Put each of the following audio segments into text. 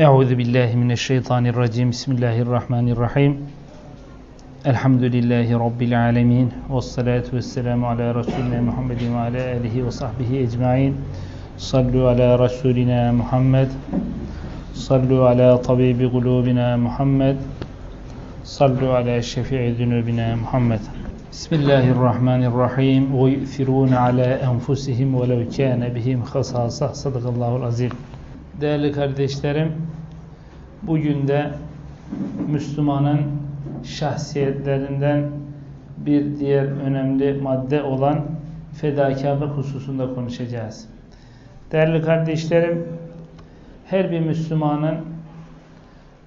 Euzu billahi mineşşeytanirracim. Bismillahirrahmanirrahim. Elhamdülillahi rabbil alamin. Ves salatu vesselamu ala resulina Muhammedin ve ala alihi ve sahbihi ecmaîn. Sallu ala rasulina Muhammed. Sallu ala tabibi kulubina Muhammed. Sallu ala şefii zunubina Muhammed. Bismillahirrahmanirrahim. Ve ala enfusihim velev kâne bihim hasâsah. Sadakallahul azim. Değerli kardeşlerim, bugün de Müslümanın şahsiyetlerinden bir diğer önemli madde olan fedakarlık hususunda konuşacağız. Değerli kardeşlerim, her bir Müslümanın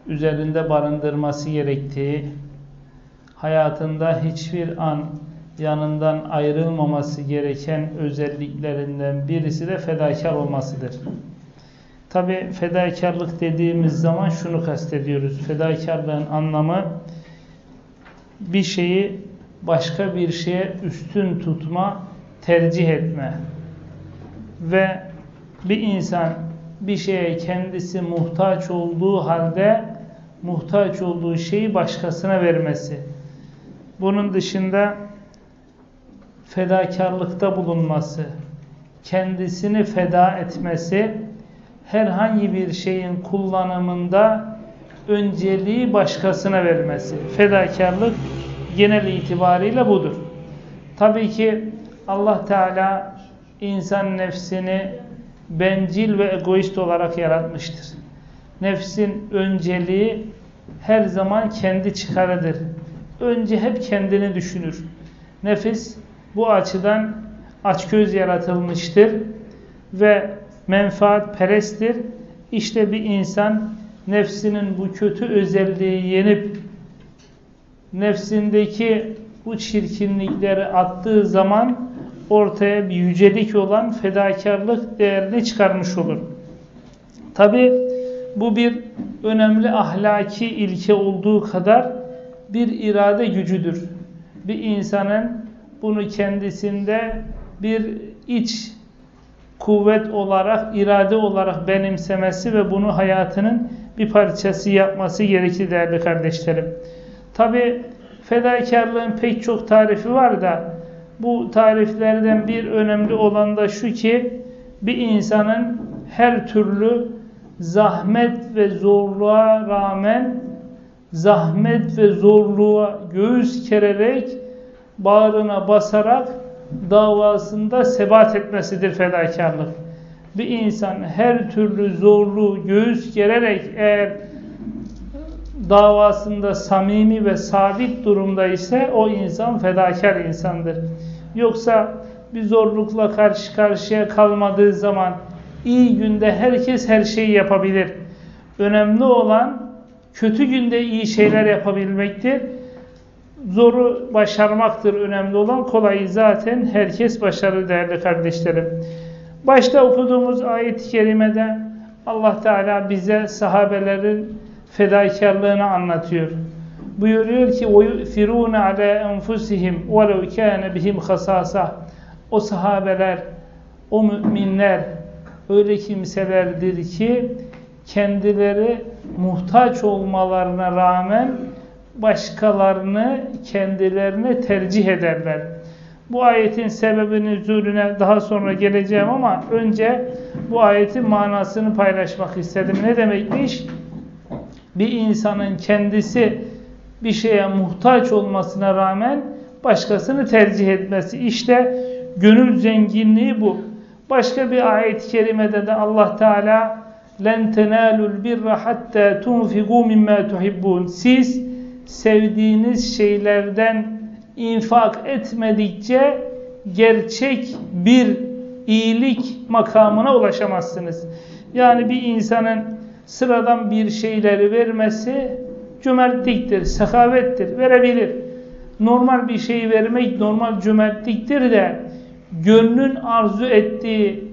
üzerinde barındırması gerektiği, hayatında hiçbir an yanından ayrılmaması gereken özelliklerinden birisi de fedakar olmasıdır. Tabi fedakarlık dediğimiz zaman şunu kastediyoruz. Fedakarlığın anlamı bir şeyi başka bir şeye üstün tutma, tercih etme. Ve bir insan bir şeye kendisi muhtaç olduğu halde muhtaç olduğu şeyi başkasına vermesi. Bunun dışında fedakarlıkta bulunması, kendisini feda etmesi, herhangi bir şeyin kullanımında önceliği başkasına vermesi. Fedakarlık genel itibariyle budur. Tabii ki Allah Teala insan nefsini bencil ve egoist olarak yaratmıştır. Nefsin önceliği her zaman kendi çıkarıdır. Önce hep kendini düşünür. Nefis bu açıdan açgöz yaratılmıştır ve menfaat peresttir. İşte bir insan nefsinin bu kötü özelliği yenip nefsindeki bu çirkinlikleri attığı zaman ortaya bir yücelik olan fedakarlık değerini çıkarmış olur. Tabi bu bir önemli ahlaki ilke olduğu kadar bir irade gücüdür. Bir insanın bunu kendisinde bir iç kuvvet olarak, irade olarak benimsemesi ve bunu hayatının bir parçası yapması gerekir değerli kardeşlerim. Tabi fedakarlığın pek çok tarifi var da bu tariflerden bir önemli olan da şu ki bir insanın her türlü zahmet ve zorluğa rağmen zahmet ve zorluğa göğüs kererek bağrına basarak davasında sebat etmesidir fedakarlık. Bir insan her türlü zorluğu göğüs gererek eğer davasında samimi ve sabit durumda ise o insan fedakar insandır. Yoksa bir zorlukla karşı karşıya kalmadığı zaman iyi günde herkes her şeyi yapabilir. Önemli olan kötü günde iyi şeyler yapabilmektir zoru başarmaktır önemli olan. Kolayı zaten herkes başarır değerli kardeşlerim. Başta okuduğumuz ayet-i kerimede Allah Teala bize sahabelerin fedakarlığını anlatıyor. Buyuruyor ki وَيُؤْثِرُونَ عَلَى أَنْفُسِهِمْ وَلَوْ كَانَ بِهِمْ خَسَاسَةً O sahabeler, o müminler öyle kimselerdir ki kendileri muhtaç olmalarına rağmen başkalarını kendilerine tercih ederler. Bu ayetin sebebini nüzulüne daha sonra geleceğim ama önce bu ayetin manasını paylaşmak istedim. Ne demekmiş? Bir insanın kendisi bir şeye muhtaç olmasına rağmen başkasını tercih etmesi. İşte gönül zenginliği bu. Başka bir ayet-i kerimede de Allah Teala لَنْ تَنَالُوا الْبِرَّ حَتَّى تُنْفِقُوا مِمَّا تُحِبُّونَ Siz sevdiğiniz şeylerden infak etmedikçe gerçek bir iyilik makamına ulaşamazsınız. Yani bir insanın sıradan bir şeyleri vermesi cömertliktir, sekavettir, verebilir. Normal bir şeyi vermek normal cömertliktir de gönlün arzu ettiği,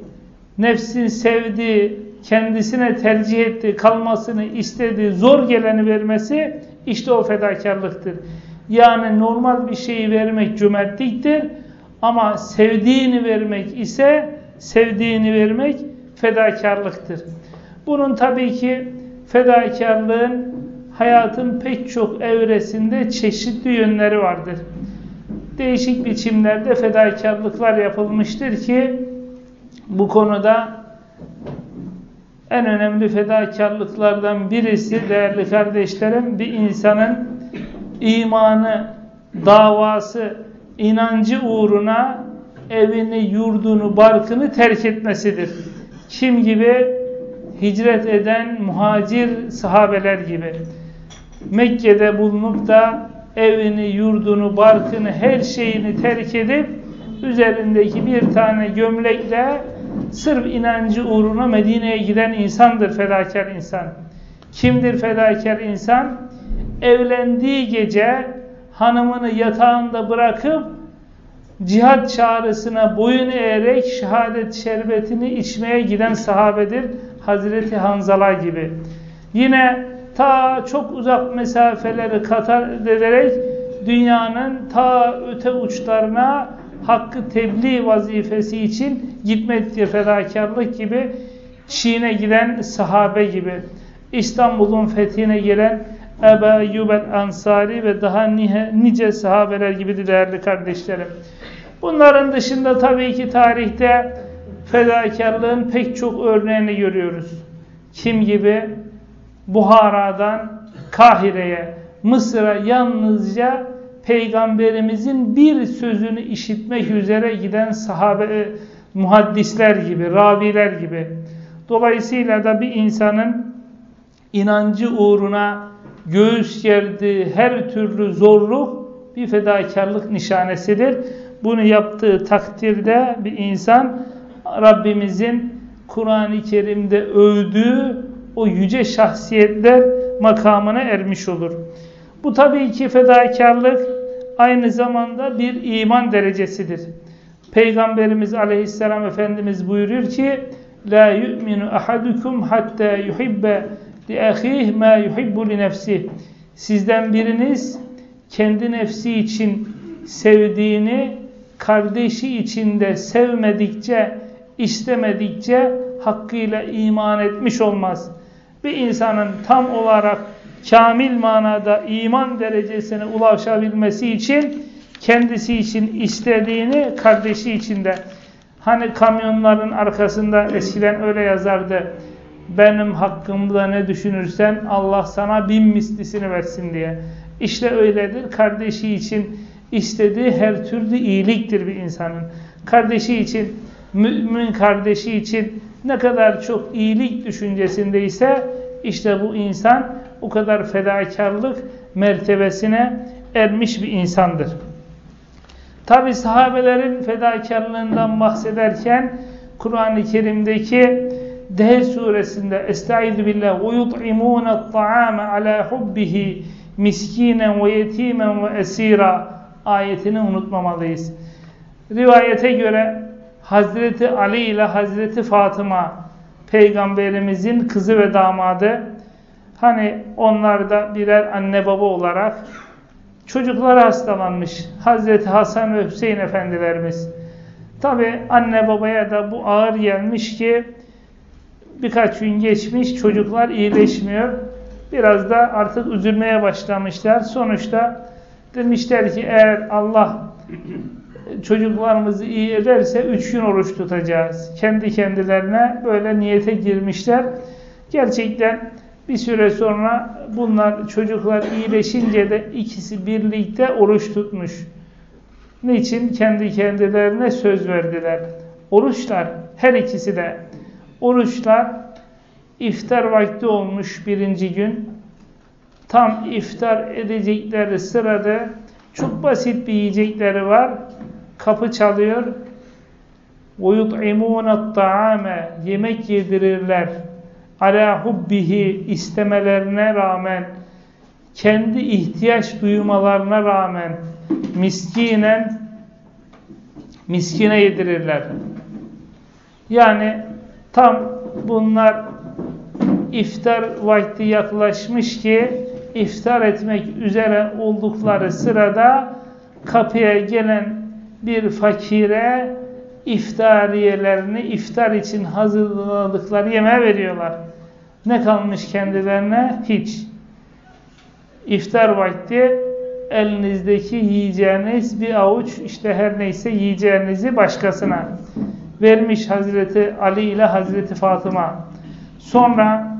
nefsin sevdiği, kendisine tercih ettiği, kalmasını istediği, zor geleni vermesi işte o fedakarlıktır. Yani normal bir şeyi vermek cömertliktir ama sevdiğini vermek ise sevdiğini vermek fedakarlıktır. Bunun tabii ki fedakarlığın hayatın pek çok evresinde çeşitli yönleri vardır. Değişik biçimlerde fedakarlıklar yapılmıştır ki bu konuda en önemli fedakarlıklardan birisi değerli kardeşlerim bir insanın imanı, davası, inancı uğruna evini, yurdunu, barkını terk etmesidir. Kim gibi? Hicret eden muhacir sahabeler gibi. Mekke'de bulunup da evini, yurdunu, barkını, her şeyini terk edip üzerindeki bir tane gömlekle sırf inancı uğruna Medine'ye giden insandır fedakar insan. Kimdir fedakar insan? Evlendiği gece hanımını yatağında bırakıp cihat çağrısına boyun eğerek şehadet şerbetini içmeye giden sahabedir. Hazreti Hanzala gibi. Yine ta çok uzak mesafeleri kat ederek dünyanın ta öte uçlarına hakkı tebliğ vazifesi için gitmektir fedakarlık gibi Çin'e giden sahabe gibi İstanbul'un fethine gelen Eba Yubel Ansari ve daha nice sahabeler gibi değerli kardeşlerim. Bunların dışında tabii ki tarihte fedakarlığın pek çok örneğini görüyoruz. Kim gibi? Buhara'dan Kahire'ye, Mısır'a yalnızca Peygamberimizin bir sözünü işitmek üzere giden sahabe, muhaddisler gibi, raviler gibi. Dolayısıyla da bir insanın inancı uğruna göğüs gerdiği her türlü zorluk bir fedakarlık nişanesidir. Bunu yaptığı takdirde bir insan Rabbimizin Kur'an-ı Kerim'de övdüğü o yüce şahsiyetler makamına ermiş olur. Bu tabii ki fedakarlık aynı zamanda bir iman derecesidir. Peygamberimiz aleyhisselam Efendimiz buyuruyor ki La yu'minu ahadukum hatta yuhibbe li ahih ma yuhibbu li nefsi. Sizden biriniz kendi nefsi için sevdiğini kardeşi içinde sevmedikçe, istemedikçe hakkıyla iman etmiş olmaz. Bir insanın tam olarak kamil manada iman derecesine ulaşabilmesi için kendisi için istediğini kardeşi için de hani kamyonların arkasında eskiden öyle yazardı benim hakkımda ne düşünürsen Allah sana bin mislisini versin diye. İşte öyledir. Kardeşi için istediği her türlü iyiliktir bir insanın. Kardeşi için, mümin kardeşi için ne kadar çok iyilik düşüncesindeyse işte bu insan o kadar fedakarlık mertebesine ermiş bir insandır. Tabi sahabelerin fedakarlığından bahsederken Kur'an-ı Kerim'deki Dehl suresinde Estaizu billah ve yut'imûne ta'ame ala hubbihi miskinen ve yetimen ve esira ayetini unutmamalıyız. Rivayete göre Hazreti Ali ile Hazreti Fatıma peygamberimizin kızı ve damadı hani onlar da birer anne baba olarak çocukları hastalanmış. Hazreti Hasan ve Hüseyin efendilerimiz. Tabi anne babaya da bu ağır gelmiş ki birkaç gün geçmiş çocuklar iyileşmiyor. Biraz da artık üzülmeye başlamışlar. Sonuçta demişler ki eğer Allah çocuklarımızı iyi ederse üç gün oruç tutacağız. Kendi kendilerine böyle niyete girmişler. Gerçekten bir süre sonra bunlar çocuklar iyileşince de ikisi birlikte oruç tutmuş. Niçin? Kendi kendilerine söz verdiler. Oruçlar her ikisi de oruçlar iftar vakti olmuş birinci gün. Tam iftar edecekleri sırada çok basit bir yiyecekleri var. Kapı çalıyor. وَيُطْعِمُونَ الطَّعَامَ Yemek yedirirler. ala hubbihi istemelerine rağmen kendi ihtiyaç duymalarına rağmen miskinen miskine yedirirler. Yani tam bunlar iftar vakti yaklaşmış ki iftar etmek üzere oldukları sırada kapıya gelen bir fakire iftariyelerini iftar için hazırladıkları yemeğe veriyorlar. Ne kalmış kendilerine? Hiç. İftar vakti elinizdeki yiyeceğiniz bir avuç işte her neyse yiyeceğinizi başkasına vermiş Hazreti Ali ile Hazreti Fatıma. Sonra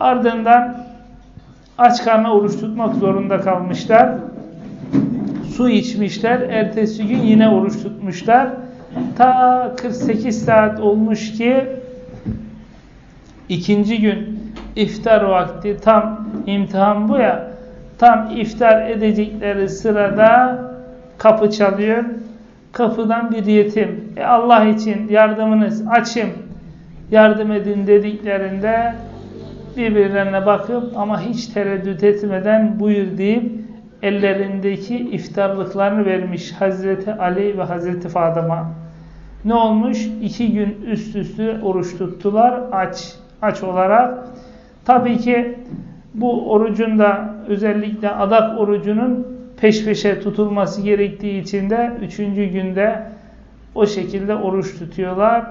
ardından aç karnına oruç tutmak zorunda kalmışlar. Su içmişler. Ertesi gün yine oruç tutmuşlar. Ta 48 saat olmuş ki ikinci gün iftar vakti tam imtihan bu ya tam iftar edecekleri sırada kapı çalıyor. Kapıdan bir yetim. E Allah için yardımınız açım yardım edin dediklerinde birbirlerine bakıp ama hiç tereddüt etmeden buyur deyip ellerindeki iftarlıklarını vermiş Hazreti Ali ve Hazreti Fatıma. Ne olmuş? İki gün üst üste oruç tuttular aç, aç olarak. Tabii ki bu orucun da özellikle adak orucunun peş peşe tutulması gerektiği için de üçüncü günde o şekilde oruç tutuyorlar.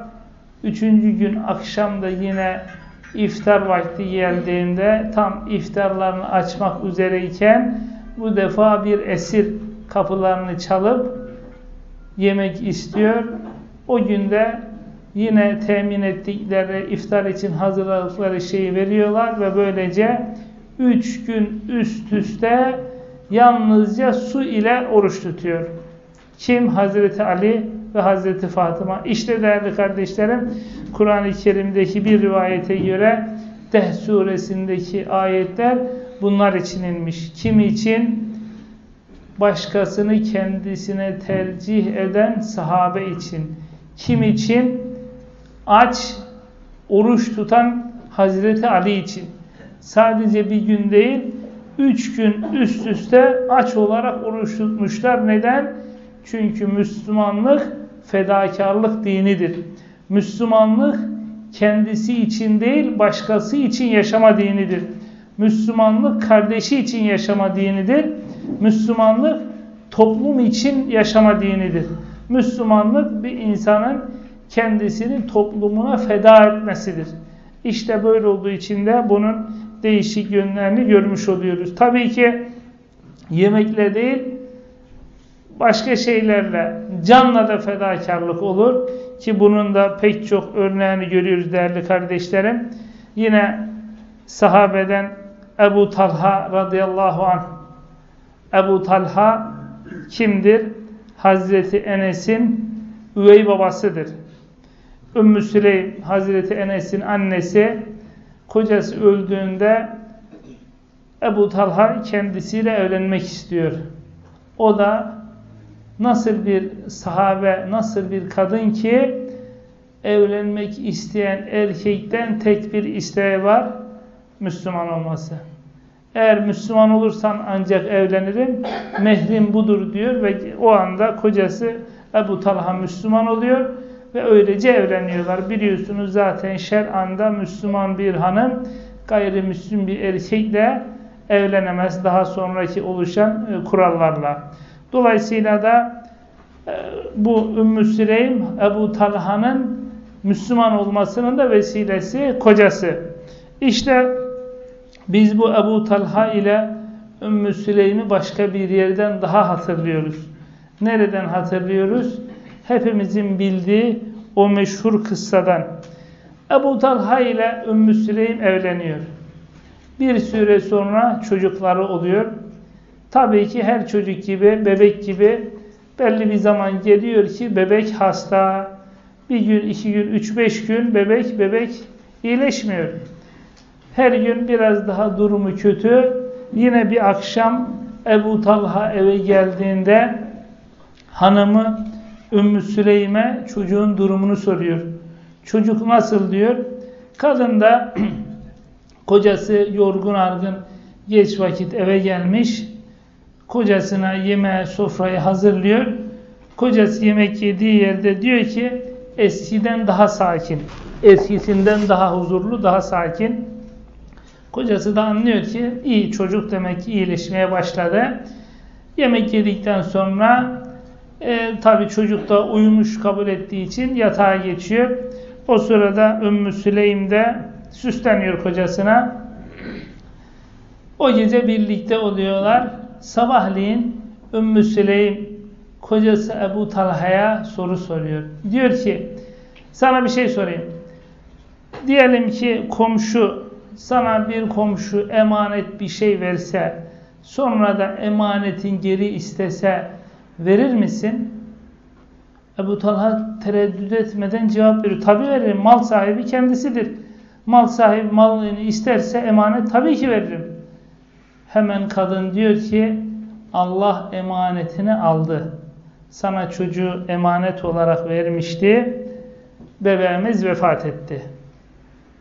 Üçüncü gün akşam da yine iftar vakti geldiğinde tam iftarlarını açmak üzereyken bu defa bir esir kapılarını çalıp yemek istiyor. O günde yine temin ettikleri iftar için hazırladıkları şeyi veriyorlar ve böylece üç gün üst üste yalnızca su ile oruç tutuyor. Kim? Hazreti Ali ve Hazreti Fatıma. İşte değerli kardeşlerim Kur'an-ı Kerim'deki bir rivayete göre Deh suresindeki ayetler bunlar için inmiş. Kim için? Başkasını kendisine tercih eden sahabe için. Kim için? Aç, oruç tutan Hazreti Ali için. Sadece bir gün değil, üç gün üst üste aç olarak oruç tutmuşlar. Neden? Çünkü Müslümanlık fedakarlık dinidir. Müslümanlık kendisi için değil başkası için yaşama dinidir. Müslümanlık kardeşi için yaşama dinidir. Müslümanlık toplum için yaşama dinidir. Müslümanlık bir insanın kendisini toplumuna feda etmesidir. İşte böyle olduğu için de bunun değişik yönlerini görmüş oluyoruz. Tabii ki yemekle değil, başka şeylerle, canla da fedakarlık olur. Ki bunun da pek çok örneğini görüyoruz değerli kardeşlerim. Yine sahabeden Ebu Talha radıyallahu anh. Ebu Talha kimdir? Hazreti Enes'in üvey babasıdır. Ümmü Süleym Hazreti Enes'in annesi kocası öldüğünde Ebu Talha kendisiyle evlenmek istiyor. O da nasıl bir sahabe, nasıl bir kadın ki evlenmek isteyen erkekten tek bir isteği var, Müslüman olması. Eğer Müslüman olursan ancak evlenirim, mehrim budur diyor ve o anda kocası Ebu Talha Müslüman oluyor ve öylece evleniyorlar. Biliyorsunuz zaten şer'anda Müslüman bir hanım gayrimüslim bir erkekle evlenemez daha sonraki oluşan e, kurallarla. Dolayısıyla da e, bu Ümmü Süleym Ebu Talha'nın Müslüman olmasının da vesilesi kocası. İşte biz bu Ebu Talha ile Ümmü Süleym'i başka bir yerden daha hatırlıyoruz. Nereden hatırlıyoruz? Hepimizin bildiği o meşhur kıssadan. Ebu Talha ile Ümmü Süleym evleniyor. Bir süre sonra çocukları oluyor. Tabii ki her çocuk gibi, bebek gibi belli bir zaman geliyor ki bebek hasta. Bir gün, iki gün, üç, beş gün bebek bebek iyileşmiyor. Her gün biraz daha durumu kötü. Yine bir akşam Ebu Talha eve geldiğinde hanımı Ümmü Süleym'e çocuğun durumunu soruyor. Çocuk nasıl diyor. Kadın da kocası yorgun argın geç vakit eve gelmiş kocasına yemeğe, sofrayı hazırlıyor. Kocası yemek yediği yerde diyor ki eskiden daha sakin, eskisinden daha huzurlu, daha sakin. Kocası da anlıyor ki iyi çocuk demek ki iyileşmeye başladı. Yemek yedikten sonra e, tabi çocuk da uyumuş kabul ettiği için yatağa geçiyor. O sırada Ümmü Süleym de Süsleniyor kocasına. O gece birlikte oluyorlar. Sabahleyin Ümmü Süleym kocası Ebu Talha'ya soru soruyor. Diyor ki sana bir şey sorayım. Diyelim ki komşu sana bir komşu emanet bir şey verse sonra da emanetin geri istese verir misin? Ebu Talha tereddüt etmeden cevap veriyor. Tabi veririm. Mal sahibi kendisidir. Mal sahibi malını isterse emanet tabii ki veririm. Hemen kadın diyor ki Allah emanetini aldı. Sana çocuğu emanet olarak vermişti. Bebeğimiz vefat etti.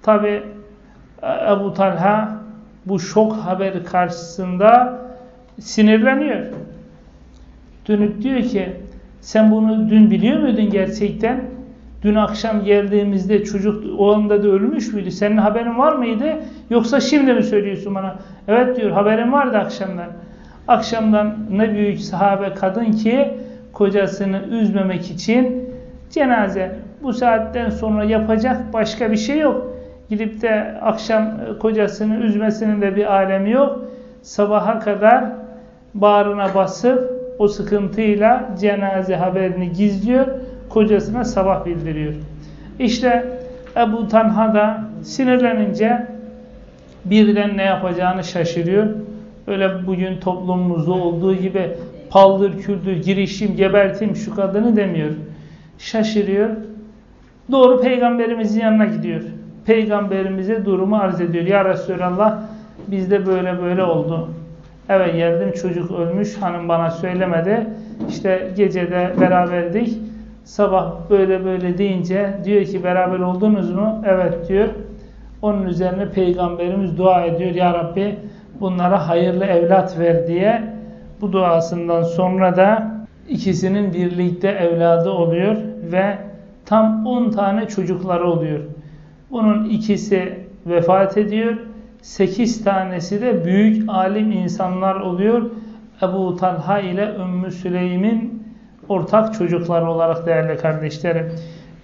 Tabi Ebu Talha bu şok haberi karşısında sinirleniyor. Dönüp diyor ki sen bunu dün biliyor muydun gerçekten? Dün akşam geldiğimizde çocuk o anda da ölmüş müydü? Senin haberin var mıydı? Yoksa şimdi mi söylüyorsun bana? Evet diyor haberim vardı akşamdan. Akşamdan ne büyük sahabe kadın ki kocasını üzmemek için cenaze. Bu saatten sonra yapacak başka bir şey yok. Gidip de akşam kocasını üzmesinin de bir alemi yok. Sabaha kadar bağrına basıp o sıkıntıyla cenaze haberini gizliyor. Kocasına sabah bildiriyor. İşte Ebu Tanha da sinirlenince birden ne yapacağını şaşırıyor. Öyle bugün toplumumuzda olduğu gibi paldır küldür girişim gebertim şu kadını demiyor. Şaşırıyor. Doğru peygamberimizin yanına gidiyor. Peygamberimize durumu arz ediyor. Ya Resulallah bizde böyle böyle oldu. Eve geldim çocuk ölmüş hanım bana söylemedi. İşte gecede beraberdik. Sabah böyle böyle deyince diyor ki beraber oldunuz mu? Evet diyor. Onun üzerine peygamberimiz dua ediyor. Ya Rabbi bunlara hayırlı evlat ver diye. Bu duasından sonra da ikisinin birlikte evladı oluyor ve tam 10 tane çocukları oluyor. Bunun ikisi vefat ediyor. 8 tanesi de büyük alim insanlar oluyor. Ebu Talha ile Ümmü Süleym'in ortak çocukları olarak değerli kardeşlerim.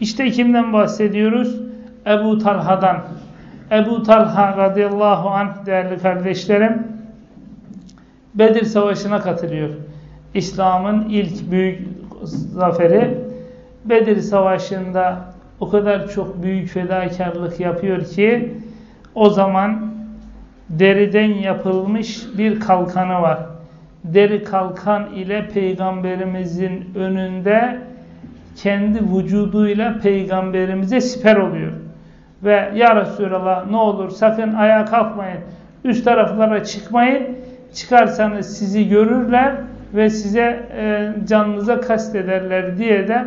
İşte kimden bahsediyoruz? Ebu Talha'dan. Ebu Talha radıyallahu anh değerli kardeşlerim Bedir Savaşı'na katılıyor. İslam'ın ilk büyük zaferi Bedir Savaşı'nda o kadar çok büyük fedakarlık yapıyor ki o zaman deriden yapılmış bir kalkanı var. Deri kalkan ile peygamberimizin önünde kendi vücuduyla peygamberimize siper oluyor. Ve ya Resulallah ne olur sakın ayağa kalkmayın. Üst taraflara çıkmayın. Çıkarsanız sizi görürler ve size e, canınıza kastederler diye de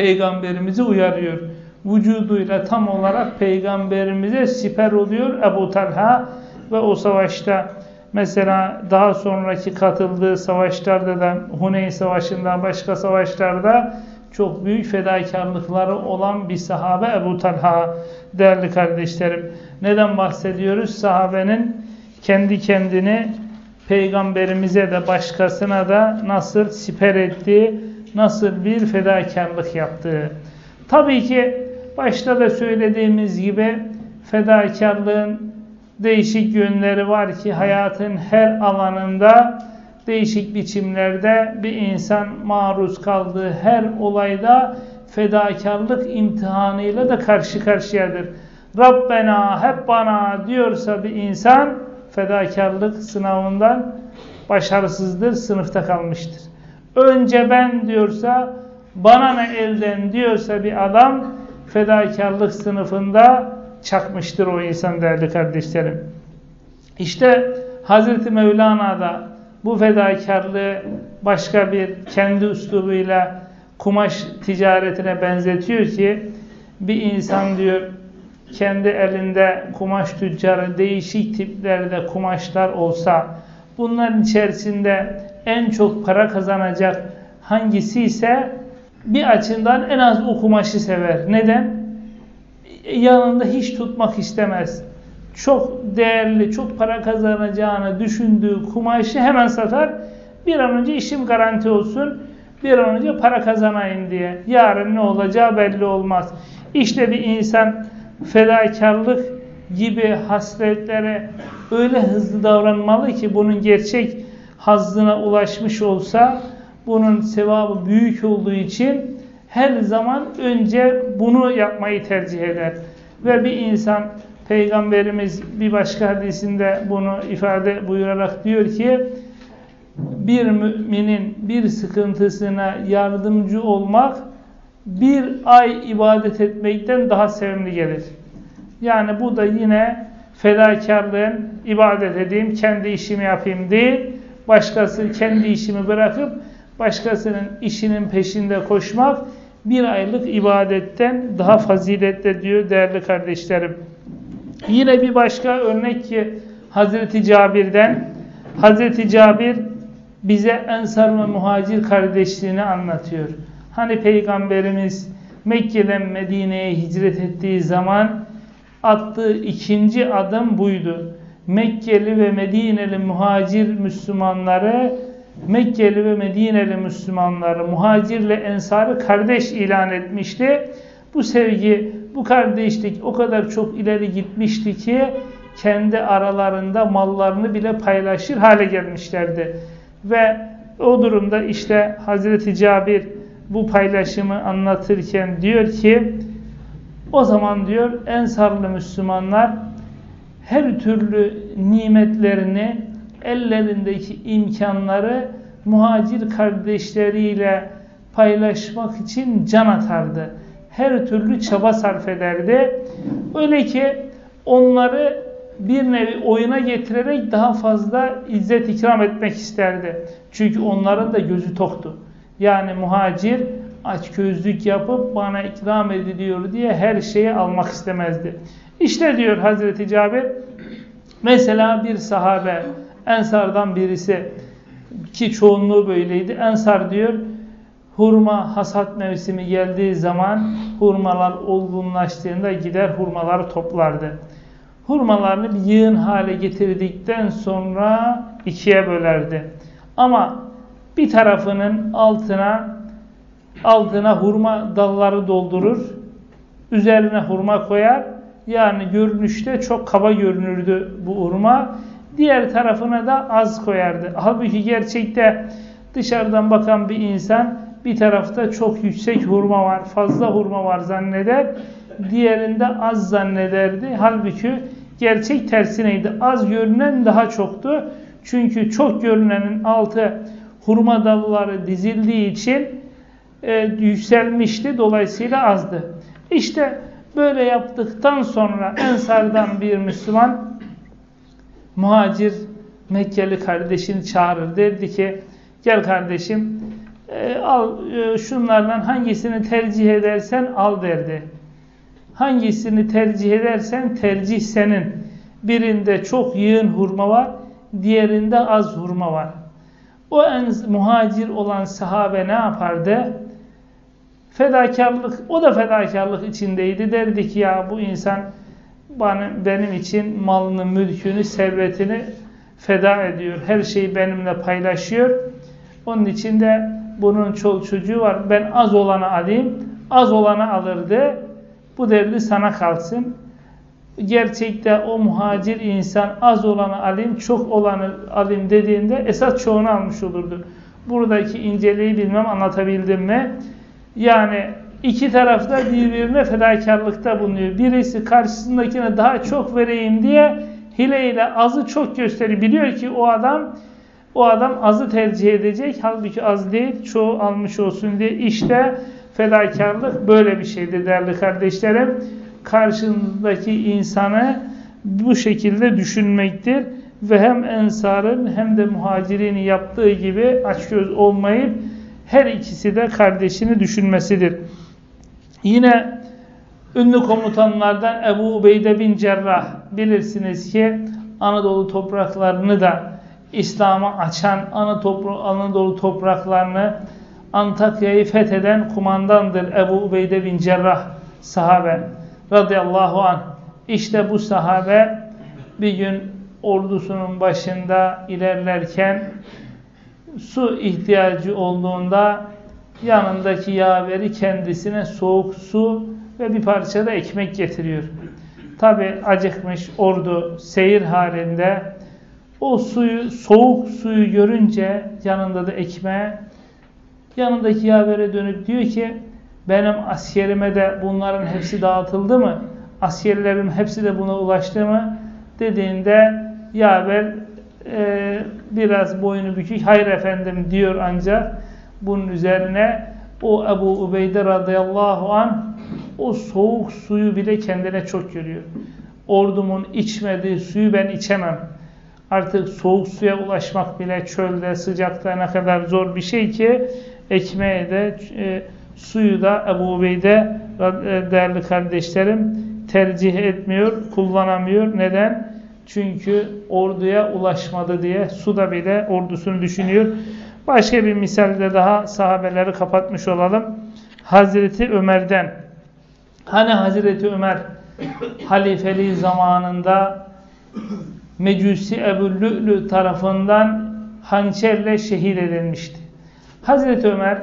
peygamberimizi uyarıyor. Vücuduyla tam olarak peygamberimize siper oluyor Ebu Talha ve o savaşta mesela daha sonraki katıldığı savaşlarda da Huneyn Savaşı'nda başka savaşlarda çok büyük fedakarlıkları olan bir sahabe Ebu Talha değerli kardeşlerim. Neden bahsediyoruz? Sahabenin kendi kendini peygamberimize de başkasına da nasıl siper ettiği, nasıl bir fedakarlık yaptığı. Tabii ki başta da söylediğimiz gibi fedakarlığın değişik yönleri var ki hayatın her alanında değişik biçimlerde bir insan maruz kaldığı her olayda fedakarlık imtihanıyla da karşı karşıyadır. Rabbena hep bana diyorsa bir insan fedakarlık sınavından başarısızdır, sınıfta kalmıştır. Önce ben diyorsa bana ne elden diyorsa bir adam fedakarlık sınıfında çakmıştır o insan değerli kardeşlerim. İşte Hazreti Mevlana da bu fedakarlığı başka bir kendi üslubuyla kumaş ticaretine benzetiyor ki bir insan diyor kendi elinde kumaş tüccarı değişik tiplerde kumaşlar olsa bunların içerisinde en çok para kazanacak hangisi ise bir açından en az o kumaşı sever. Neden? yanında hiç tutmak istemez. Çok değerli, çok para kazanacağını düşündüğü kumaşı hemen satar. Bir an önce işim garanti olsun, bir an önce para kazanayım diye. Yarın ne olacağı belli olmaz. İşte bir insan fedakarlık gibi hasletlere öyle hızlı davranmalı ki bunun gerçek hazzına ulaşmış olsa bunun sevabı büyük olduğu için her zaman önce bunu yapmayı tercih eder. Ve bir insan Peygamberimiz bir başka hadisinde bunu ifade buyurarak diyor ki bir müminin bir sıkıntısına yardımcı olmak bir ay ibadet etmekten daha sevimli gelir. Yani bu da yine fedakarlığın ibadet edeyim, kendi işimi yapayım değil, başkası kendi işimi bırakıp başkasının işinin peşinde koşmak bir aylık ibadetten daha faziletli diyor değerli kardeşlerim. Yine bir başka örnek ki Hazreti Cabir'den Hazreti Cabir bize Ensar ve Muhacir kardeşliğini anlatıyor. Hani Peygamberimiz Mekke'den Medine'ye hicret ettiği zaman attığı ikinci adım buydu. Mekkeli ve Medineli muhacir Müslümanları Mekkeli ve Medineli Müslümanları muhacirle ensarı kardeş ilan etmişti. Bu sevgi, bu kardeşlik o kadar çok ileri gitmişti ki kendi aralarında mallarını bile paylaşır hale gelmişlerdi. Ve o durumda işte Hazreti Cabir bu paylaşımı anlatırken diyor ki o zaman diyor Ensarlı Müslümanlar her türlü nimetlerini ellerindeki imkanları muhacir kardeşleriyle paylaşmak için can atardı. Her türlü çaba sarf ederdi. Öyle ki onları bir nevi oyuna getirerek daha fazla izzet ikram etmek isterdi. Çünkü onların da gözü toktu. Yani muhacir aç gözlük yapıp bana ikram ediliyor diye her şeyi almak istemezdi. İşte diyor Hazreti Cabir mesela bir sahabe Ensardan birisi ki çoğunluğu böyleydi. Ensar diyor hurma hasat mevsimi geldiği zaman hurmalar olgunlaştığında gider hurmaları toplardı. Hurmalarını bir yığın hale getirdikten sonra ikiye bölerdi. Ama bir tarafının altına altına hurma dalları doldurur. Üzerine hurma koyar. Yani görünüşte çok kaba görünürdü bu hurma. Diğer tarafına da az koyardı. Halbuki gerçekte dışarıdan bakan bir insan bir tarafta çok yüksek hurma var, fazla hurma var zanneder. Diğerinde az zannederdi. Halbuki gerçek tersineydi. Az görünen daha çoktu. Çünkü çok görünenin altı hurma dalları dizildiği için e, yükselmişti. Dolayısıyla azdı. İşte böyle yaptıktan sonra Ensardan bir Müslüman muhacir Mekkeli kardeşini çağırır. Derdi ki gel kardeşim e, al e, şunlardan hangisini tercih edersen al derdi. Hangisini tercih edersen tercih senin. Birinde çok yığın hurma var, diğerinde az hurma var. O en muhacir olan sahabe ne yapardı? Fedakarlık, o da fedakarlık içindeydi. Derdi ki ya bu insan benim için malını, mülkünü, servetini feda ediyor. Her şeyi benimle paylaşıyor. Onun için de bunun çol çocuğu var. Ben az olanı alayım. Az olanı alırdı. Bu derdi sana kalsın. Gerçekte o muhacir insan az olanı alayım, çok olanı alayım dediğinde esas çoğunu almış olurdu. Buradaki inceliği bilmem anlatabildim mi? Yani iki tarafta birbirine fedakarlıkta bulunuyor. Birisi karşısındakine daha çok vereyim diye hileyle azı çok gösteri biliyor ki o adam o adam azı tercih edecek. Halbuki az değil çoğu almış olsun diye işte fedakarlık böyle bir şeydir değerli kardeşlerim. Karşındaki insanı bu şekilde düşünmektir ve hem ensarın hem de muhacirin yaptığı gibi açgöz olmayıp her ikisi de kardeşini düşünmesidir. Yine ünlü komutanlardan Ebu Ubeyde bin Cerrah bilirsiniz ki Anadolu topraklarını da İslam'a açan Anadolu topraklarını Antakya'yı fetheden kumandandır Ebu Ubeyde bin Cerrah sahabe radıyallahu anh. İşte bu sahabe bir gün ordusunun başında ilerlerken su ihtiyacı olduğunda yanındaki yaveri kendisine soğuk su ve bir parça da ekmek getiriyor. Tabi acıkmış ordu seyir halinde o suyu, soğuk suyu görünce yanında da ekmeğe yanındaki yavere dönüp diyor ki benim askerime de bunların hepsi dağıtıldı mı? Askerlerim hepsi de buna ulaştı mı? Dediğinde yaver e, biraz boynu bükük hayır efendim diyor ancak bunun üzerine o Ebu Ubeyde radıyallahu an o soğuk suyu bile kendine çok görüyor. Ordumun içmediği suyu ben içemem. Artık soğuk suya ulaşmak bile çölde, sıcakta ne kadar zor bir şey ki ekmeğe de e, suyu da Ebu Ubeyde e, değerli kardeşlerim tercih etmiyor, kullanamıyor. Neden? Çünkü orduya ulaşmadı diye suda bile ordusunu düşünüyor. Başka bir misalde daha sahabeleri kapatmış olalım. Hazreti Ömer'den. Hani Hazreti Ömer halifeliği zamanında Mecusi Ebu Lü'lü tarafından hançerle şehit edilmişti. Hazreti Ömer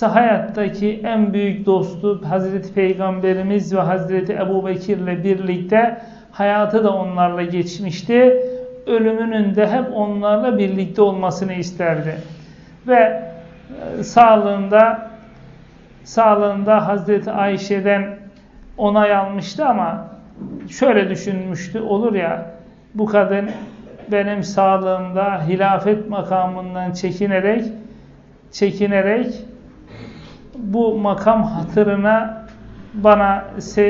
hayattaki en büyük dostu Hazreti Peygamberimiz ve Hazreti Ebu Bekir ile birlikte hayatı da onlarla geçmişti. Ölümünün de hep onlarla birlikte olmasını isterdi. Ve e, sağlığında sağlığında Hazreti Ayşe'den onay almıştı ama şöyle düşünmüştü. Olur ya bu kadın benim sağlığımda hilafet makamından çekinerek çekinerek bu makam hatırına bana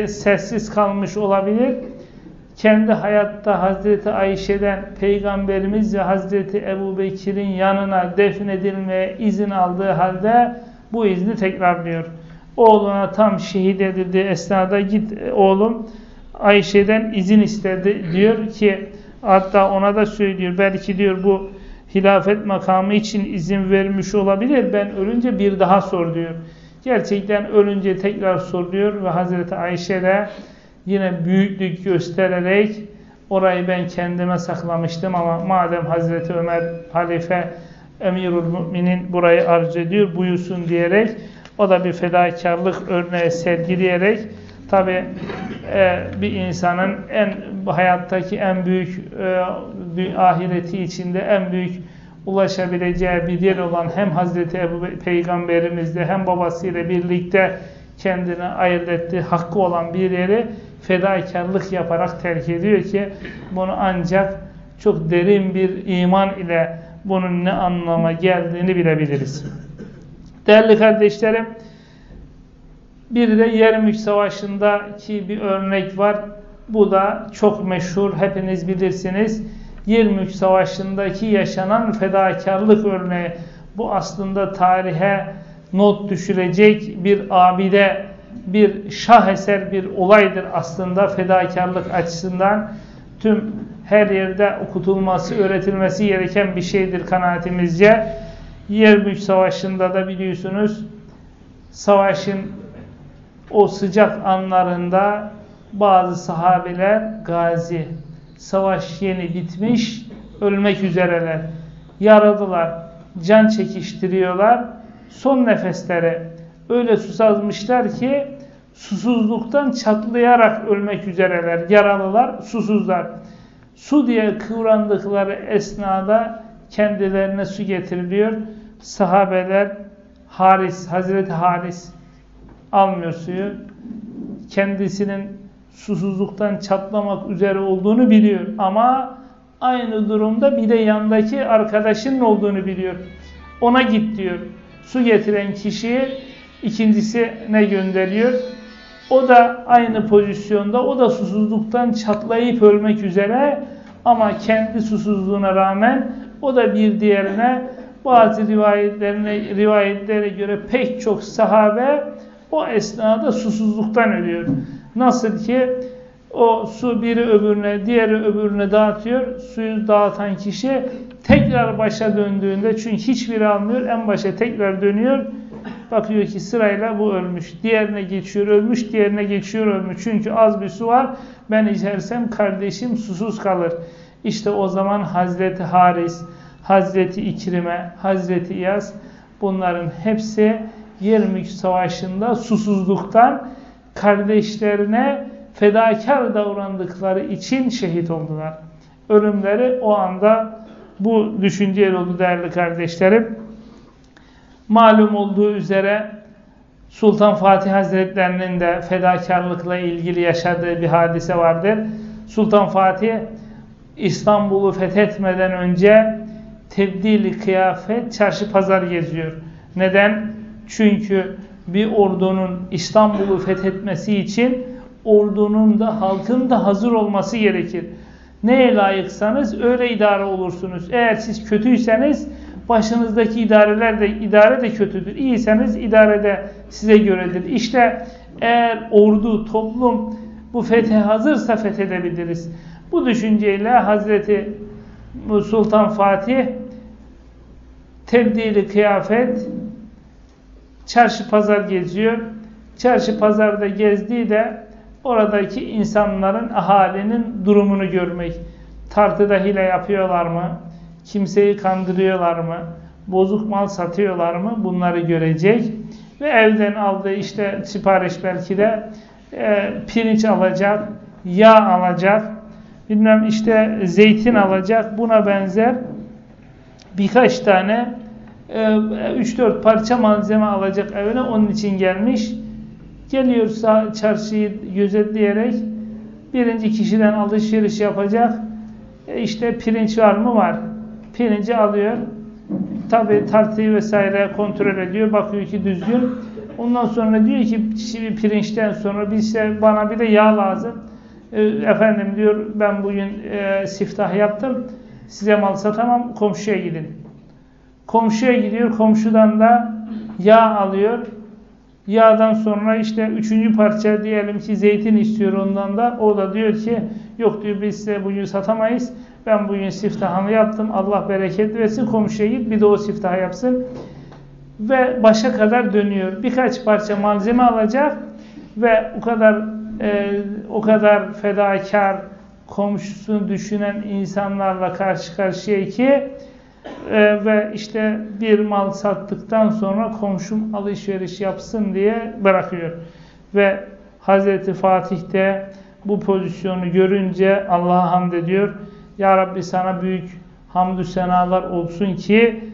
sessiz kalmış olabilir. Kendi hayatta Hazreti Ayşe'den Peygamberimiz ve Hazreti Ebu Bekir'in yanına defnedilmeye izin aldığı halde bu izni tekrarlıyor. Oğluna tam şehit edildiği esnada git oğlum Ayşe'den izin istedi diyor ki hatta ona da söylüyor belki diyor bu hilafet makamı için izin vermiş olabilir ben ölünce bir daha sor diyor. Gerçekten ölünce tekrar soruyor ve Hazreti Ayşe de yine büyüklük göstererek orayı ben kendime saklamıştım ama madem Hazreti Ömer halife emirul müminin burayı arz ediyor buyursun diyerek o da bir fedakarlık örneği sergileyerek tabi e, bir insanın en hayattaki en büyük e, ahireti içinde en büyük ulaşabileceği bir yer olan hem Hazreti Ebu Peygamberimizle hem babasıyla birlikte kendine ayırt ettiği hakkı olan bir yeri fedakarlık yaparak terk ediyor ki bunu ancak çok derin bir iman ile bunun ne anlama geldiğini bilebiliriz. Değerli kardeşlerim, bir de Yermük Savaşı'ndaki bir örnek var. Bu da çok meşhur, hepiniz bilirsiniz. Yermük Savaşı'ndaki yaşanan fedakarlık örneği. Bu aslında tarihe not düşürecek bir abide, bir şaheser bir olaydır aslında fedakarlık açısından. Tüm her yerde okutulması, öğretilmesi gereken bir şeydir kanaatimizce. Yermük Savaşı'nda da biliyorsunuz savaşın o sıcak anlarında bazı sahabeler gazi, savaş yeni bitmiş, ölmek üzereler. Yaradılar, can çekiştiriyorlar. Son nefesleri öyle susazmışlar ki susuzluktan çatlayarak ölmek üzereler. Yaralılar, susuzlar. Su diye kıvrandıkları esnada kendilerine su getiriliyor. Sahabeler Haris, Hazreti Haris almıyor suyu. Kendisinin susuzluktan çatlamak üzere olduğunu biliyor. Ama aynı durumda bir de yandaki arkadaşının olduğunu biliyor. Ona git diyor. Su getiren kişiyi ikincisine gönderiyor. O da aynı pozisyonda, o da susuzluktan çatlayıp ölmek üzere ama kendi susuzluğuna rağmen o da bir diğerine bazı rivayetlerine, rivayetlere göre pek çok sahabe o esnada susuzluktan ölüyor. Nasıl ki o su biri öbürüne, diğeri öbürüne dağıtıyor. Suyu dağıtan kişi tekrar başa döndüğünde çünkü hiçbiri almıyor. En başa tekrar dönüyor. Bakıyor ki sırayla bu ölmüş. Diğerine geçiyor ölmüş, diğerine geçiyor ölmüş. Çünkü az bir su var. Ben içersem kardeşim susuz kalır. İşte o zaman Hazreti Haris, Hazreti İkrime, Hazreti İyaz bunların hepsi Yermük Savaşı'nda susuzluktan kardeşlerine fedakar davrandıkları için şehit oldular. Ölümleri o anda bu düşünceyle oldu değerli kardeşlerim. Malum olduğu üzere Sultan Fatih Hazretlerinin de fedakarlıkla ilgili yaşadığı bir hadise vardır. Sultan Fatih İstanbul'u fethetmeden önce tebdili kıyafet çarşı pazar geziyor. Neden? Çünkü bir ordunun İstanbul'u fethetmesi için ordunun da halkın da hazır olması gerekir. Neye layıksanız öyle idare olursunuz. Eğer siz kötüyseniz başınızdaki idareler de idare de kötüdür. İyiyseniz idare de size göredir. İşte eğer ordu, toplum bu fethe hazırsa fethedebiliriz. Bu düşünceyle Hazreti Sultan Fatih tebdili kıyafet çarşı pazar geziyor. Çarşı pazarda gezdiği de oradaki insanların, ahalinin durumunu görmek. Tartıda hile yapıyorlar mı? Kimseyi kandırıyorlar mı? Bozuk mal satıyorlar mı? Bunları görecek. Ve evden aldığı işte sipariş belki de e, pirinç alacak, yağ alacak, bilmem işte zeytin alacak. Buna benzer birkaç tane 3-4 e, parça malzeme alacak evine onun için gelmiş. Geliyorsa çarşıyı gözetleyerek birinci kişiden alışveriş yapacak. E işte pirinç var mı? Var. Pirinci alıyor. Tabi tartıyı vesaire kontrol ediyor. Bakıyor ki düzgün. Ondan sonra diyor ki şimdi pirinçten sonra bir bana bir de yağ lazım. E, efendim diyor ben bugün e, siftah yaptım. Size mal satamam. Komşuya gidin. Komşuya gidiyor. Komşudan da yağ alıyor. Yağdan sonra işte üçüncü parça diyelim ki zeytin istiyor ondan da. O da diyor ki yok diyor biz size bugün satamayız. Ben bugün siftahımı yaptım. Allah bereket versin. Komşuya git bir de o siftah yapsın. Ve başa kadar dönüyor. Birkaç parça malzeme alacak ve o kadar e, o kadar fedakar komşusunu düşünen insanlarla karşı karşıya ki e, ve işte bir mal sattıktan sonra komşum alışveriş yapsın diye bırakıyor. Ve Hazreti Fatih de bu pozisyonu görünce Allah'a hamd ediyor. Ya Rabbi sana büyük hamdü senalar olsun ki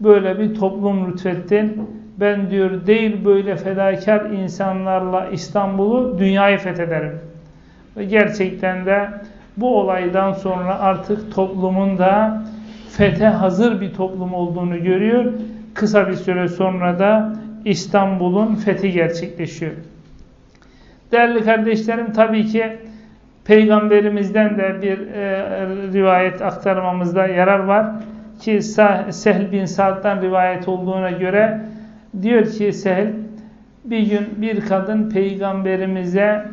böyle bir toplum lütfettin. Ben diyor değil böyle fedakar insanlarla İstanbul'u dünyayı fethederim. Ve gerçekten de bu olaydan sonra artık toplumun da fethe hazır bir toplum olduğunu görüyor. Kısa bir süre sonra da İstanbul'un fethi gerçekleşiyor. Değerli kardeşlerim tabii ki Peygamberimizden de bir e, rivayet aktarmamızda yarar var. Ki Sehl bin Sa'd'dan rivayet olduğuna göre diyor ki Sehl bir gün bir kadın peygamberimize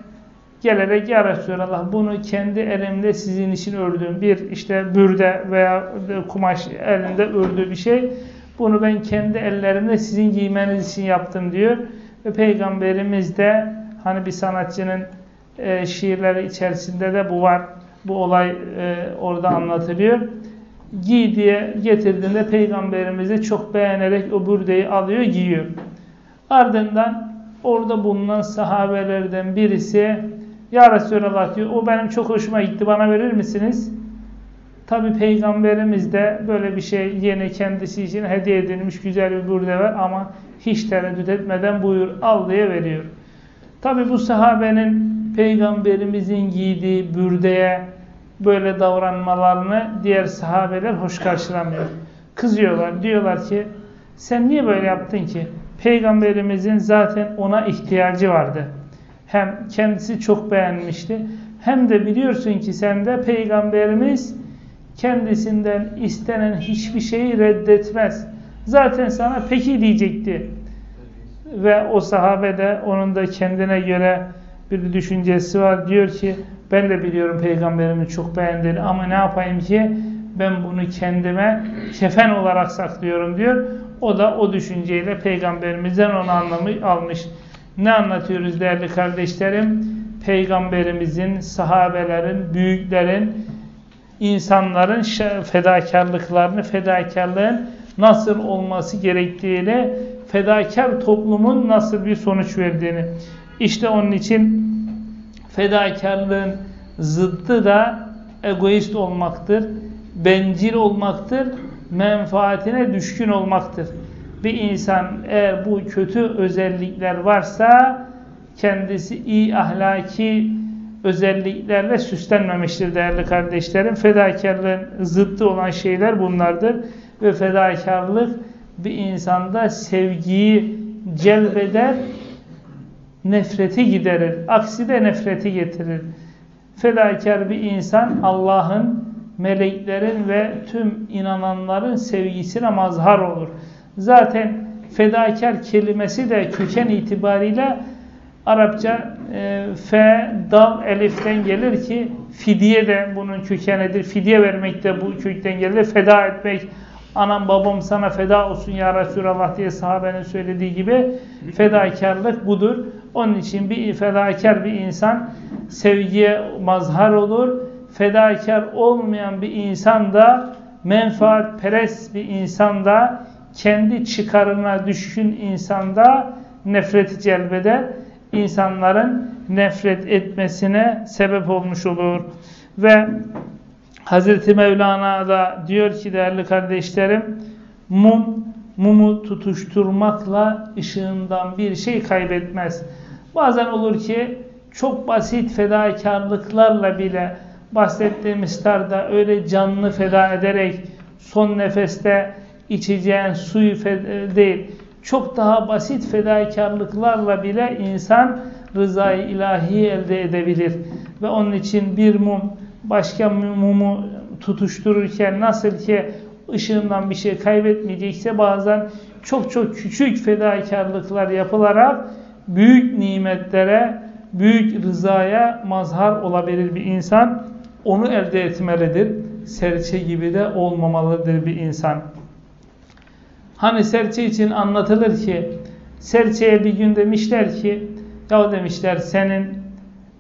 gelerek ya Resulallah bunu kendi elimde sizin için ördüğüm bir işte bürde veya kumaş elinde ördüğü bir şey. Bunu ben kendi ellerimle sizin giymeniz için yaptım diyor. Ve Peygamberimiz de hani bir sanatçının e, şiirleri içerisinde de bu var. Bu olay e, orada anlatılıyor. Giy diye getirdiğinde Peygamberimizi çok beğenerek o bürdeyi alıyor giyiyor. Ardından orada bulunan sahabelerden birisi ya Resulallah diyor o benim çok hoşuma gitti bana verir misiniz? Tabi peygamberimiz de böyle bir şey yeni kendisi için hediye edilmiş güzel bir burde var ama hiç tereddüt etmeden buyur al diye veriyor. Tabi bu sahabenin peygamberimizin giydiği bürdeye böyle davranmalarını diğer sahabeler hoş karşılamıyor. Kızıyorlar diyorlar ki sen niye böyle yaptın ki? Peygamberimizin zaten ona ihtiyacı vardı hem kendisi çok beğenmişti hem de biliyorsun ki sen de peygamberimiz kendisinden istenen hiçbir şeyi reddetmez. Zaten sana peki diyecekti. Ve o sahabe de onun da kendine göre bir düşüncesi var. Diyor ki ben de biliyorum peygamberimi çok beğendiğini ama ne yapayım ki ben bunu kendime kefen olarak saklıyorum diyor. O da o düşünceyle peygamberimizden onu anlamı almış. Ne anlatıyoruz değerli kardeşlerim? Peygamberimizin, sahabelerin, büyüklerin, insanların fedakarlıklarını, fedakarlığın nasıl olması gerektiğini, fedakar toplumun nasıl bir sonuç verdiğini. İşte onun için fedakarlığın zıddı da egoist olmaktır, bencil olmaktır, menfaatine düşkün olmaktır. Bir insan eğer bu kötü özellikler varsa kendisi iyi ahlaki özelliklerle süslenmemiştir değerli kardeşlerim. Fedakarlığın zıttı olan şeyler bunlardır. Ve fedakarlık bir insanda sevgiyi celbeder, nefreti giderir. Aksi de nefreti getirir. Fedakar bir insan Allah'ın, meleklerin ve tüm inananların sevgisine mazhar olur. Zaten fedakar kelimesi de köken itibariyle Arapça e, fe, dal, eliften gelir ki fidye de bunun kökenidir. Fidye vermek de bu kökten gelir. Feda etmek, anam babam sana feda olsun ya Resulallah diye sahabenin söylediği gibi fedakarlık budur. Onun için bir fedakar bir insan sevgiye mazhar olur. Fedakar olmayan bir insan da menfaat perest bir insan da kendi çıkarına düşkün insanda nefreti celbeder insanların nefret etmesine sebep olmuş olur. Ve Hazreti Mevlana da diyor ki değerli kardeşlerim, mum, mumu tutuşturmakla ışığından bir şey kaybetmez. Bazen olur ki çok basit fedakarlıklarla bile bahsettiğimiz tarzda öyle canlı feda ederek son nefeste içeceğin suyu değil, çok daha basit fedakarlıklarla bile insan rızayı ilahi elde edebilir. Ve onun için bir mum başka mumu tutuştururken nasıl ki ışığından bir şey kaybetmeyecekse bazen çok çok küçük fedakarlıklar yapılarak büyük nimetlere, büyük rızaya mazhar olabilir bir insan. Onu elde etmelidir. Serçe gibi de olmamalıdır bir insan. Hani serçe için anlatılır ki serçeye bir gün demişler ki ya demişler senin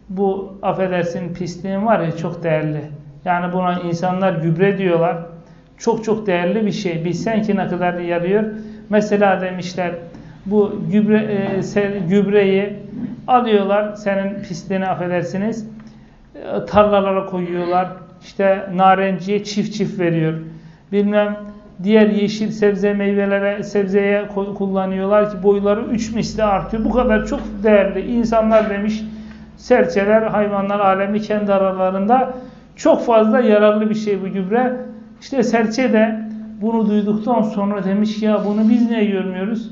bu affedersin pisliğin var ya çok değerli. Yani buna insanlar gübre diyorlar. Çok çok değerli bir şey. Bilsen ki ne kadar yarıyor. Mesela demişler bu gübre, e, gübreyi alıyorlar senin pisliğini affedersiniz. E, tarlalara koyuyorlar. İşte narenciye çift çift veriyor. Bilmem diğer yeşil sebze meyvelere sebzeye kullanıyorlar ki boyları 3 misli artıyor. Bu kadar çok değerli. insanlar demiş serçeler, hayvanlar alemi kendi aralarında çok fazla yararlı bir şey bu gübre. İşte serçe de bunu duyduktan sonra demiş ya bunu biz niye görmüyoruz?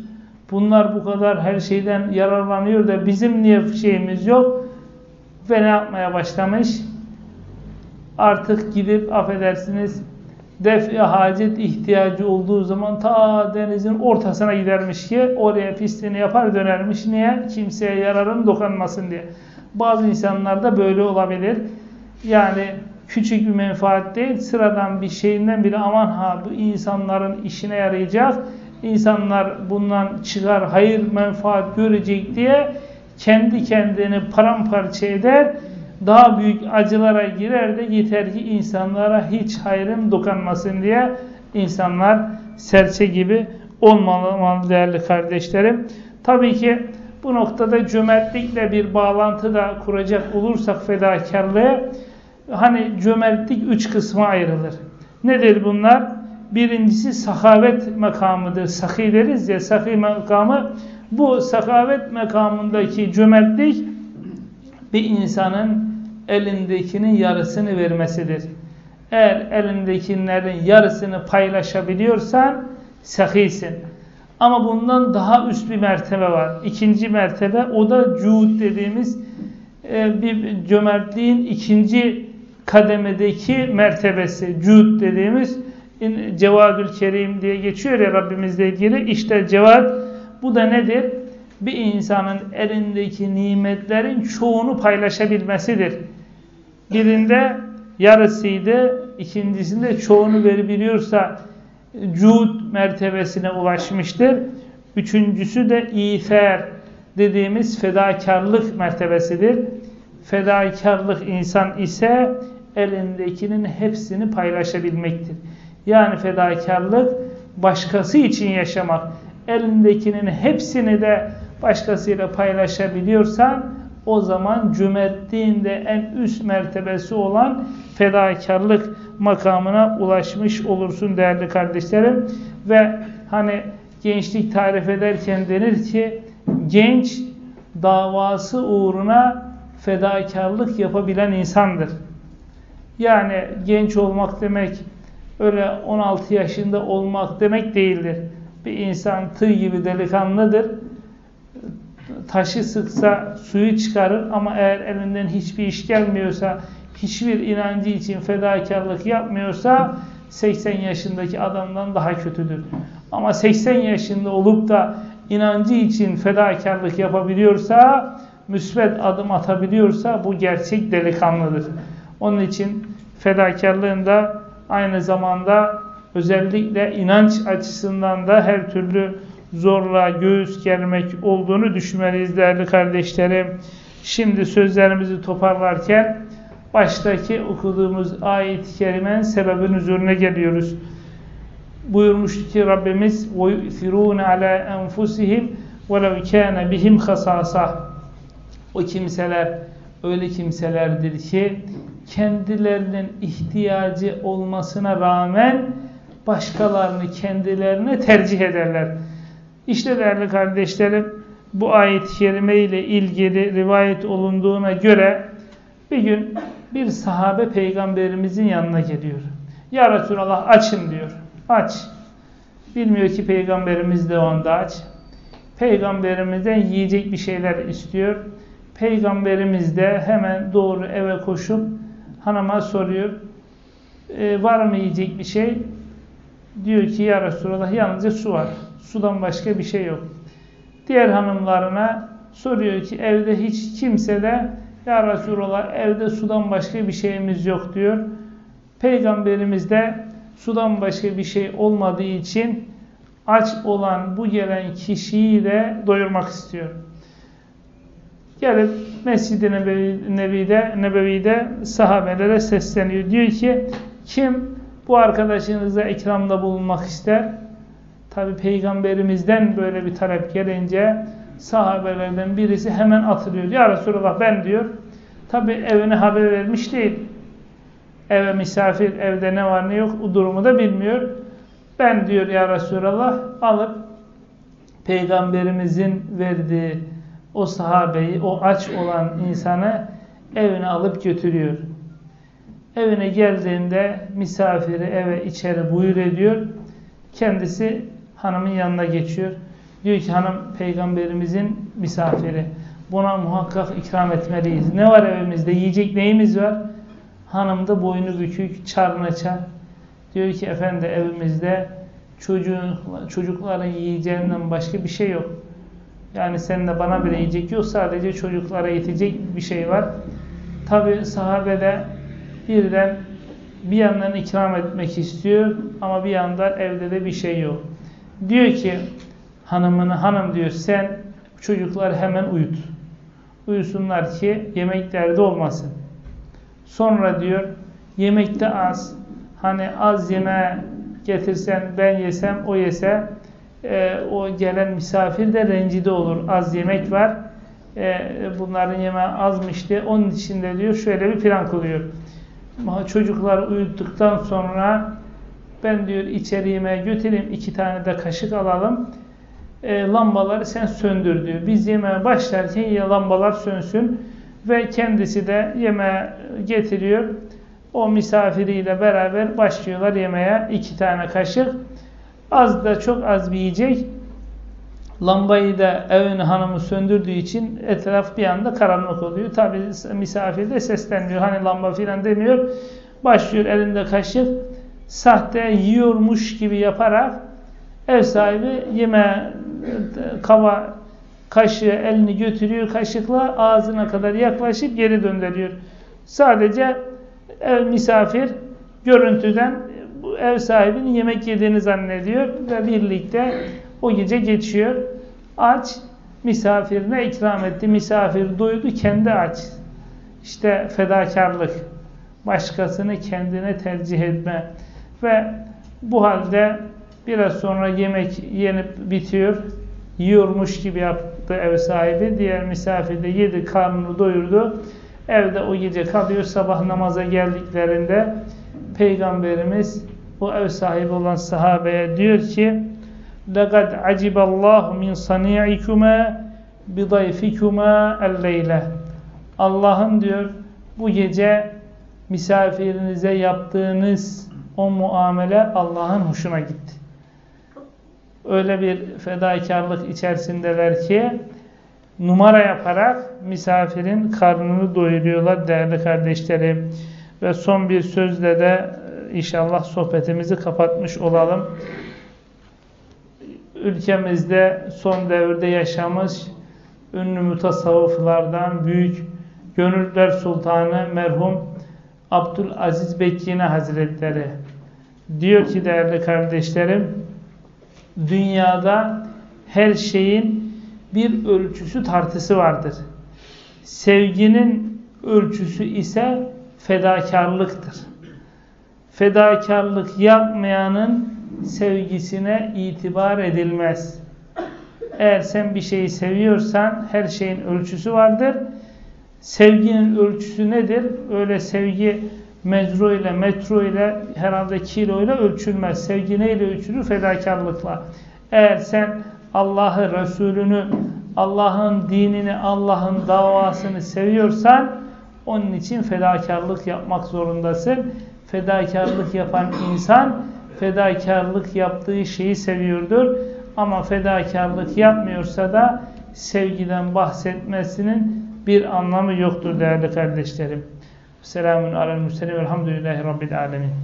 Bunlar bu kadar her şeyden yararlanıyor da bizim niye şeyimiz yok? Ve ne yapmaya başlamış? Artık gidip affedersiniz def hacet ihtiyacı olduğu zaman ta denizin ortasına gidermiş ki oraya pisliğini yapar dönermiş. Niye? Kimseye yararın dokunmasın diye. Bazı insanlarda böyle olabilir. Yani küçük bir menfaat değil, sıradan bir şeyinden biri aman ha bu insanların işine yarayacak, insanlar bundan çıkar, hayır menfaat görecek diye kendi kendini paramparça eder daha büyük acılara girer de yeter ki insanlara hiç hayrım dokunmasın diye insanlar serçe gibi olmamalı değerli kardeşlerim. Tabii ki bu noktada cömertlikle bir bağlantı da kuracak olursak fedakarlığı hani cömertlik üç kısma ayrılır. Nedir bunlar? Birincisi sahavet makamıdır. Sahi deriz ya sahi makamı. Bu sahavet makamındaki cömertlik bir insanın elindekinin yarısını vermesidir. Eğer elindekilerin yarısını paylaşabiliyorsan sahisin. Ama bundan daha üst bir mertebe var. İkinci mertebe o da cuhud dediğimiz e, bir cömertliğin ikinci kademedeki mertebesi. Cuhud dediğimiz Cevadül Kerim diye geçiyor ya Rabbimizle ilgili. İşte cevad bu da nedir? Bir insanın elindeki nimetlerin çoğunu paylaşabilmesidir. Birinde yarısıydı, ikincisinde çoğunu verebiliyorsa cud mertebesine ulaşmıştır. Üçüncüsü de ifer dediğimiz fedakarlık mertebesidir. Fedakarlık insan ise elindekinin hepsini paylaşabilmektir. Yani fedakarlık başkası için yaşamak. Elindekinin hepsini de başkasıyla paylaşabiliyorsan o zaman cömertliğin de en üst mertebesi olan fedakarlık makamına ulaşmış olursun değerli kardeşlerim. Ve hani gençlik tarif ederken denir ki genç davası uğruna fedakarlık yapabilen insandır. Yani genç olmak demek öyle 16 yaşında olmak demek değildir. Bir insan tığ gibi delikanlıdır. Taşı sıksa suyu çıkarır ama eğer elinden hiçbir iş gelmiyorsa, hiçbir inancı için fedakarlık yapmıyorsa 80 yaşındaki adamdan daha kötüdür. Ama 80 yaşında olup da inancı için fedakarlık yapabiliyorsa, müsbet adım atabiliyorsa bu gerçek delikanlıdır. Onun için fedakarlığın da aynı zamanda özellikle inanç açısından da her türlü zorla göğüs germek olduğunu düşünmeliyiz değerli kardeşlerim. Şimdi sözlerimizi toparlarken baştaki okuduğumuz ayet-i kerimenin sebebin üzerine geliyoruz. Buyurmuştu ki Rabbimiz وَيُؤْثِرُونَ عَلَى أَنْفُسِهِمْ وَلَوْ كَانَ بِهِمْ خَسَاسَةً O kimseler öyle kimselerdir ki kendilerinin ihtiyacı olmasına rağmen başkalarını kendilerine tercih ederler. İşte değerli kardeşlerim bu ayet-i kerime ile ilgili rivayet olunduğuna göre bir gün bir sahabe peygamberimizin yanına geliyor. Ya Resulallah açım diyor. Aç. Bilmiyor ki peygamberimiz de onda aç. Peygamberimizden yiyecek bir şeyler istiyor. Peygamberimiz de hemen doğru eve koşup hanıma soruyor. E, var mı yiyecek bir şey? Diyor ki ya Resulallah yalnızca su var. Sudan başka bir şey yok. Diğer hanımlarına soruyor ki evde hiç kimse de ya Resulallah evde sudan başka bir şeyimiz yok diyor. Peygamberimiz de sudan başka bir şey olmadığı için aç olan bu gelen kişiyi de doyurmak istiyor. Gelip Mescid-i Nebevi'de, Nebevi'de sahabelere sesleniyor. Diyor ki kim bu arkadaşınıza ikramda bulunmak ister? Tabi peygamberimizden böyle bir talep gelince sahabelerden birisi hemen atılıyor. Ya Resulallah ben diyor. Tabi evine haber vermiş değil. Eve misafir, evde ne var ne yok o durumu da bilmiyor. Ben diyor ya Resulallah alıp peygamberimizin verdiği o sahabeyi, o aç olan insanı evine alıp götürüyor. Evine geldiğinde misafiri eve içeri buyur ediyor. Kendisi hanımın yanına geçiyor. Diyor ki hanım peygamberimizin misafiri. Buna muhakkak ikram etmeliyiz. Ne var evimizde? Yiyecek neyimiz var? Hanım da boynu bükük, çarına çar. Diyor ki efendi evimizde çocuğun, çocukların yiyeceğinden başka bir şey yok. Yani sen de bana bile yiyecek yok. Sadece çocuklara yetecek bir şey var. Tabi sahabede birden bir yandan ikram etmek istiyor ama bir yandan evde de bir şey yok. Diyor ki hanımını hanım diyor sen çocuklar hemen uyut. Uyusunlar ki yemeklerde olmasın. Sonra diyor yemekte az. Hani az yeme getirsen ben yesem o yese e, o gelen misafir de rencide olur. Az yemek var. E, bunların yemeği azmıştı. Onun için de diyor şöyle bir plan kuruyor. Çocuklar uyuttuktan sonra ben diyor içeri yemeğe götüreyim. iki tane de kaşık alalım. E, lambaları sen söndür diyor. Biz yemeğe başlarken ya lambalar sönsün. Ve kendisi de yemeğe getiriyor. O misafiriyle beraber başlıyorlar yemeğe. iki tane kaşık. Az da çok az bir yiyecek. Lambayı da evin hanımı söndürdüğü için etraf bir anda karanlık oluyor. Tabi misafir de seslenmiyor. Hani lamba filan demiyor. Başlıyor elinde kaşık. Sahte yiyormuş gibi yaparak ev sahibi yeme kava kaşığı elini götürüyor kaşıkla ağzına kadar yaklaşıp geri döndürüyor. Sadece ev misafir görüntüden bu ev sahibinin yemek yediğini zannediyor ve birlikte o gece geçiyor. Aç, misafirine ikram etti. Misafir duydu, kendi aç. İşte fedakarlık. Başkasını kendine tercih etme. Ve bu halde biraz sonra yemek yenip bitiyor. Yiyormuş gibi yap, çıktı ev sahibi. Diğer misafir de yedi, karnını doyurdu. Evde o gece kalıyor. Sabah namaza geldiklerinde Peygamberimiz o ev sahibi olan sahabeye diyor ki لَقَدْ عَجِبَ اللّٰهُ مِنْ صَنِيعِكُمَا بِضَيْفِكُمَا اللَّيْلَ Allah'ın diyor bu gece misafirinize yaptığınız o muamele Allah'ın hoşuna gitti. Öyle bir fedakarlık içerisindeler ki numara yaparak misafirin karnını doyuruyorlar değerli kardeşlerim. Ve son bir sözle de inşallah sohbetimizi kapatmış olalım. Ülkemizde son devirde yaşamış ünlü mutasavvıflardan büyük Gönüller Sultanı merhum Abdülaziz Bekkine Hazretleri diyor ki değerli kardeşlerim dünyada her şeyin bir ölçüsü tartısı vardır. Sevginin ölçüsü ise fedakarlıktır. Fedakarlık yapmayanın sevgisine itibar edilmez. Eğer sen bir şeyi seviyorsan her şeyin ölçüsü vardır. Sevginin ölçüsü nedir? Öyle sevgi mecru ile metro ile herhalde kilo ile ölçülmez. Sevgi neyle ölçülür? Fedakarlıkla. Eğer sen Allah'ı, Resulünü, Allah'ın dinini, Allah'ın davasını seviyorsan onun için fedakarlık yapmak zorundasın. Fedakarlık yapan insan fedakarlık yaptığı şeyi seviyordur. Ama fedakarlık yapmıyorsa da sevgiden bahsetmesinin bir anlamı yoktur değerli kardeşlerim. سلام على المرسلين والحمد لله رب العالمين.